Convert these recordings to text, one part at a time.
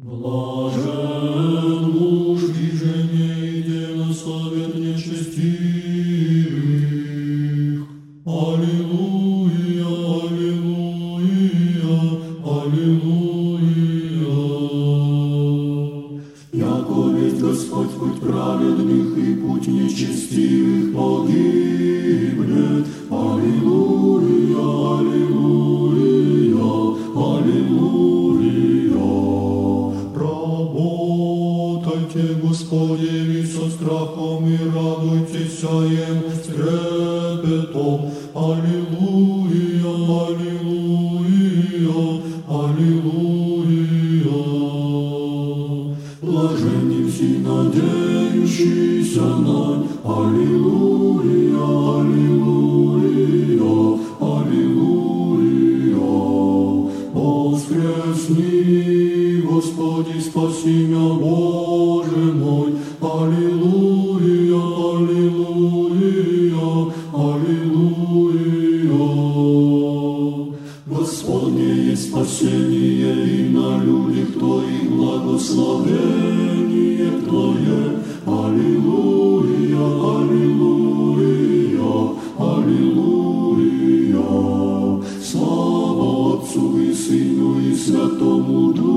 Блажен муж и жене, идя совет нечестивых. Аллилуйя, аллилуйя, аллилуйя. Яко ведь Господь путь праведных и путь нечестивых погибнет. Работайте, Господи, со страхом и радуйтесь им с трепетом. Аллилуйя, аллилуйя, аллилуйя. Блаженни все надеющиеся на Аллилуйя, Господи, спаси меня, Боже мой. Аллилуйя, аллилуйя, аллилуйя. Господне есть спасение и на людях Твоих благословение Твое. Аллилуйя, аллилуйя, аллилуйя. Слава Отцу и Сыну и Святому Духу.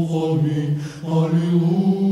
веков. Аминь. Аллилуйя,